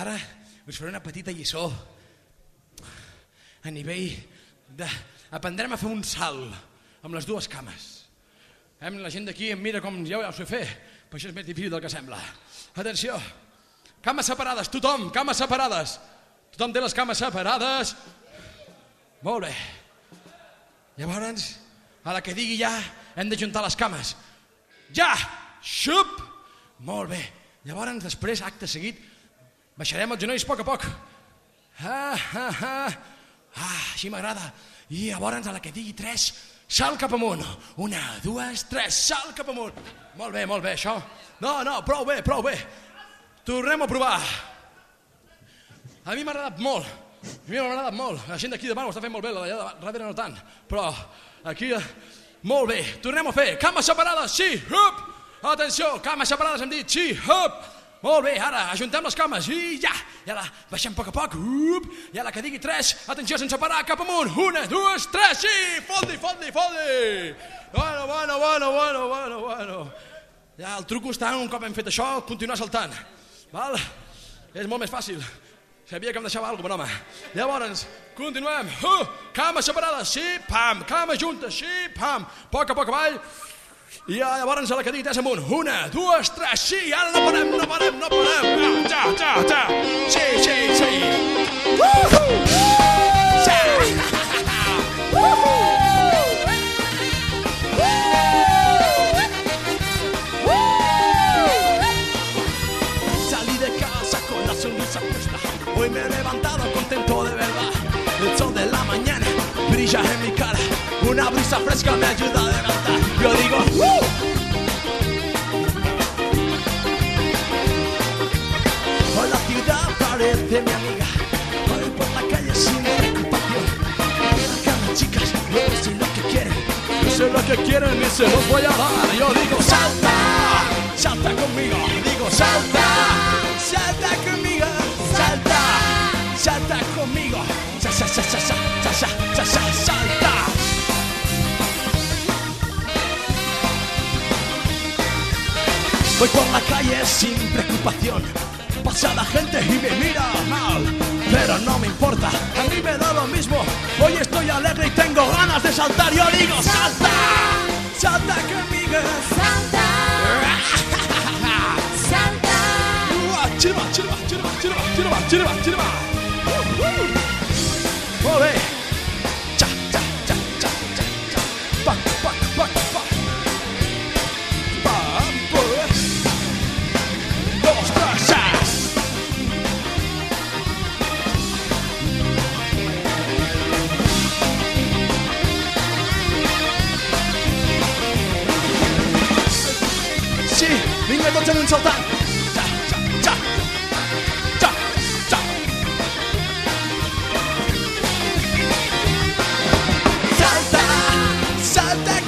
Ara us faré una petita lliçó a nivell de... Aprendrem a fer un salt amb les dues cames. Hem, la gent d'aquí em mira com ja ho sé fer, però això és més difícil del que sembla. Atenció, cames separades, tothom, cames separades. Tothom té les cames separades. Molt bé. Llavors, a la que digui ja, hem de juntar les cames. Ja! Xup! Molt bé. Llavors, després, acte seguit, baixarem els genolls a poc a poc. Ah, ah, ah. Ah, així m'agrada. I llavors, a la que digui tres, salt cap amunt. Una, dues, tres, salt cap amunt. Molt bé, molt bé, això. No, no, prou bé, prou bé. Tornem a provar. A mi m'ha agradat molt. A mi m'ha agradat molt. La gent d'aquí davant ho està fent molt bé, la d'allà darrere no tant. Però aquí, eh, molt bé. Tornem a fer. Cames separades, sí, hup. Atenció, cames separades hem dit, sí, hup. Molt bé, ara ajuntem les cames i ja. I ara baixem a poc a poc. Up. I ara que digui tres, atenció, sense parar, cap amunt. Una, dues, tres, sí! Foldi, foldi, foldi! Bueno, bueno, bueno, bueno, bueno, bueno. Ja el truco està, un cop hem fet això, continuar saltant. Val? És molt més fàcil. Sabia que em deixava alguna cosa, home. Llavors, continuem. Uh, cames separades, sí, pam. Cames juntes, sí, pam. Poc a poc avall. I llavors la digui tres amunt. Una, dues, tres, sí, ara no parem, no parem, no parem. Ja, ja, ja. Sí, sí, sí. Hoy me he levantado contento de verdad. El sol de la mañana brilla en mi cara. Una brisa fresca me ayuda flores de mi amiga. Voy por la calle sin preocupación. Acá las chicas, no sé lo que quieren. No sé lo que quieren y se los voy a dar. Yo digo, salta, salta conmigo. Digo, salta, salta conmigo. Salta, salta conmigo. Sa, sa, sa, sa, sa, sa, sa, salta. Voy por la calle sin preocupación Pasa la gente y me mira mal, pero no me importa, a mí me da lo mismo. Hoy estoy alegre y tengo ganas de saltar. Yo digo, salta, salta conmigo. Salta, salta, Chirba, chirba, chirba, chirba, chirba, chirba, chirba. Uh, uh. Bé. Cha, cha, cha, cha, cha, cha. Pac, pac, pac, pac. 날 걱정은 저다 Salta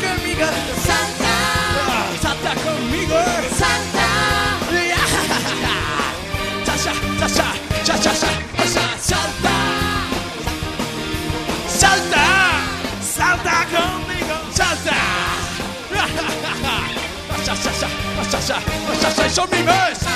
conmigo, salta. Cha-cha, show me verse.